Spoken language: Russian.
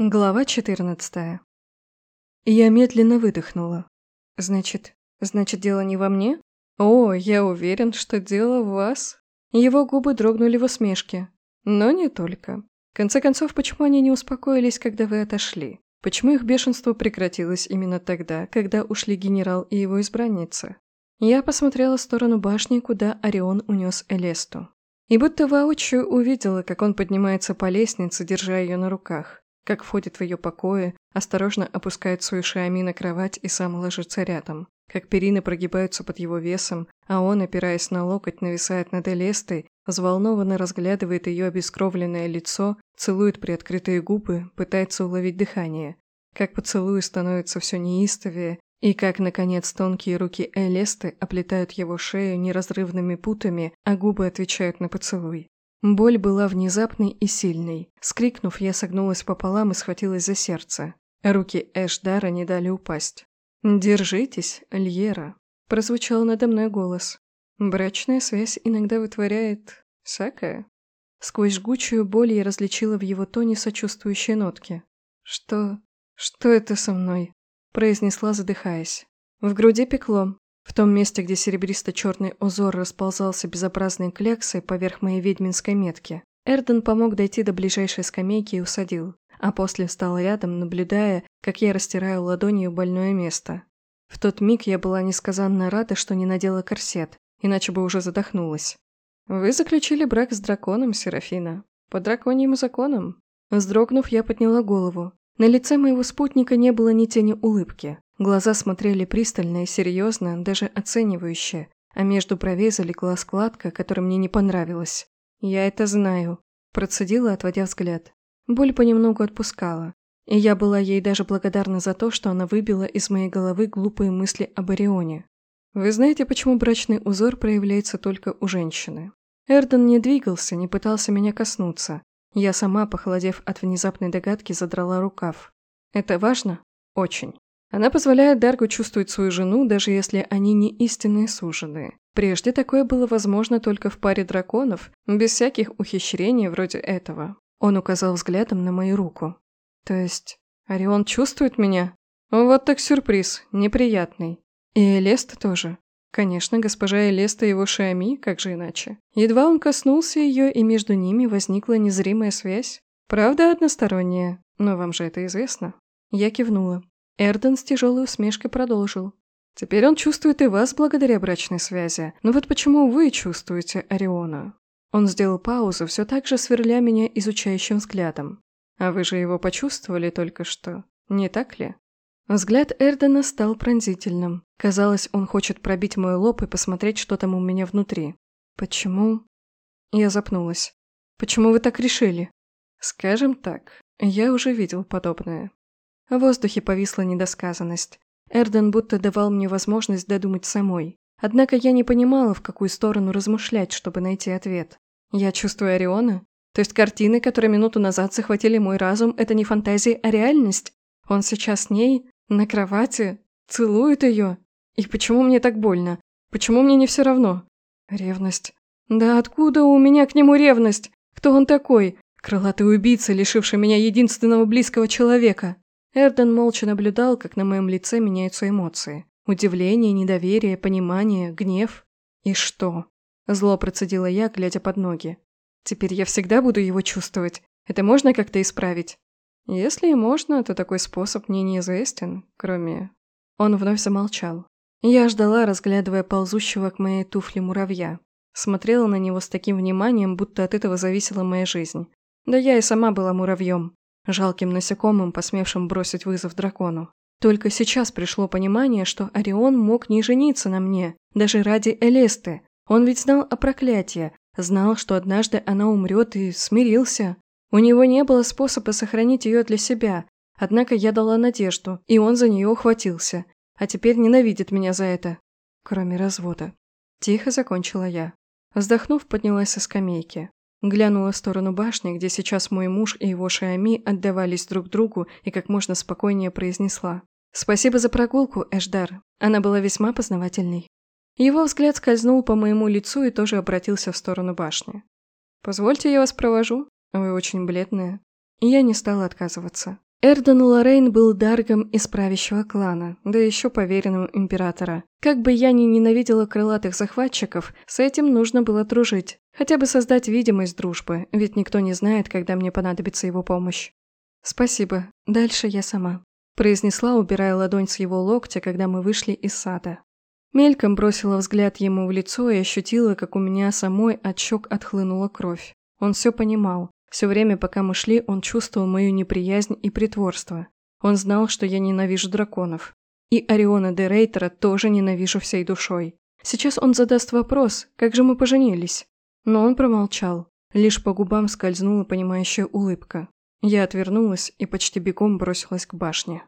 Глава 14. Я медленно выдохнула. Значит, значит, дело не во мне? О, я уверен, что дело в вас. Его губы дрогнули в усмешке. Но не только. В конце концов, почему они не успокоились, когда вы отошли? Почему их бешенство прекратилось именно тогда, когда ушли генерал и его избранница? Я посмотрела в сторону башни, куда Орион унес Элесту. И будто воочию увидела, как он поднимается по лестнице, держа ее на руках как входит в ее покои, осторожно опускает свою шиами на кровать и сам ложится рядом, как перины прогибаются под его весом, а он, опираясь на локоть, нависает над Элестой, взволнованно разглядывает ее обескровленное лицо, целует приоткрытые губы, пытается уловить дыхание, как поцелуи становятся все неистовее, и как, наконец, тонкие руки Элесты оплетают его шею неразрывными путами, а губы отвечают на поцелуй. Боль была внезапной и сильной. Скрикнув, я согнулась пополам и схватилась за сердце. Руки Эшдара не дали упасть. «Держитесь, Льера», – прозвучал надо мной голос. «Брачная связь иногда вытворяет... всякое». Сквозь жгучую боль я различила в его тоне сочувствующие нотки. «Что... что это со мной?» – произнесла, задыхаясь. В груди пекло, в том месте, где серебристо-черный узор расползался безобразной кляксой поверх моей ведьминской метки, Эрден помог дойти до ближайшей скамейки и усадил, а после встал рядом, наблюдая, как я растираю ладонью больное место. В тот миг я была несказанно рада, что не надела корсет, иначе бы уже задохнулась. «Вы заключили брак с драконом, Серафина. По драконьим законам». Вздрогнув, я подняла голову. На лице моего спутника не было ни тени улыбки. Глаза смотрели пристально и серьезно, даже оценивающе, а между бровей залегла складка, которая мне не понравилась. «Я это знаю», – процедила, отводя взгляд. Боль понемногу отпускала, и я была ей даже благодарна за то, что она выбила из моей головы глупые мысли об Орионе. Вы знаете, почему брачный узор проявляется только у женщины? Эрден не двигался, не пытался меня коснуться. Я сама, похолодев от внезапной догадки, задрала рукав. Это важно? Очень. Она позволяет Даргу чувствовать свою жену, даже если они не истинные суженые. Прежде такое было возможно только в паре драконов, без всяких ухищрений вроде этого. Он указал взглядом на мою руку. То есть, Орион чувствует меня? Вот так сюрприз, неприятный. И Элеста тоже. Конечно, госпожа Элеста его Шиами, как же иначе. Едва он коснулся ее, и между ними возникла незримая связь. Правда, односторонняя, но вам же это известно. Я кивнула. Эрден с тяжелой усмешкой продолжил. «Теперь он чувствует и вас благодаря брачной связи. Но вот почему вы чувствуете Ориона?» Он сделал паузу, все так же сверля меня изучающим взглядом. «А вы же его почувствовали только что, не так ли?» Взгляд Эрдена стал пронзительным. Казалось, он хочет пробить мой лоб и посмотреть, что там у меня внутри. «Почему?» Я запнулась. «Почему вы так решили?» «Скажем так, я уже видел подобное. В воздухе повисла недосказанность. Эрден будто давал мне возможность додумать самой. Однако я не понимала, в какую сторону размышлять, чтобы найти ответ. Я чувствую Ориона? То есть картины, которые минуту назад захватили мой разум, это не фантазии, а реальность? Он сейчас с ней, на кровати, целует ее. И почему мне так больно? Почему мне не все равно? Ревность. Да откуда у меня к нему ревность? Кто он такой? Крылатый убийца, лишивший меня единственного близкого человека. Эрден молча наблюдал, как на моем лице меняются эмоции. Удивление, недоверие, понимание, гнев. И что? Зло процедила я, глядя под ноги. Теперь я всегда буду его чувствовать. Это можно как-то исправить? Если и можно, то такой способ мне неизвестен, кроме... Он вновь замолчал. Я ждала, разглядывая ползущего к моей туфле муравья. Смотрела на него с таким вниманием, будто от этого зависела моя жизнь. Да я и сама была муравьем жалким насекомым, посмевшим бросить вызов дракону. Только сейчас пришло понимание, что Орион мог не жениться на мне, даже ради Элесты. Он ведь знал о проклятии, знал, что однажды она умрет и смирился. У него не было способа сохранить ее для себя, однако я дала надежду, и он за нее ухватился, а теперь ненавидит меня за это. Кроме развода. Тихо закончила я. Вздохнув, поднялась со скамейки. Глянула в сторону башни, где сейчас мой муж и его Шиами отдавались друг другу и как можно спокойнее произнесла. «Спасибо за прогулку, Эшдар. Она была весьма познавательной». Его взгляд скользнул по моему лицу и тоже обратился в сторону башни. «Позвольте, я вас провожу. Вы очень бледная». Я не стала отказываться. Эрден Лоррейн был даргом из правящего клана, да еще поверенным императора. Как бы я ни ненавидела крылатых захватчиков, с этим нужно было дружить. Хотя бы создать видимость дружбы, ведь никто не знает, когда мне понадобится его помощь. «Спасибо. Дальше я сама», – произнесла, убирая ладонь с его локтя, когда мы вышли из сада. Мельком бросила взгляд ему в лицо и ощутила, как у меня самой от щек отхлынула кровь. Он все понимал. Все время, пока мы шли, он чувствовал мою неприязнь и притворство. Он знал, что я ненавижу драконов. И Ориона де Рейтера тоже ненавижу всей душой. Сейчас он задаст вопрос, как же мы поженились? Но он промолчал. Лишь по губам скользнула понимающая улыбка. Я отвернулась и почти бегом бросилась к башне.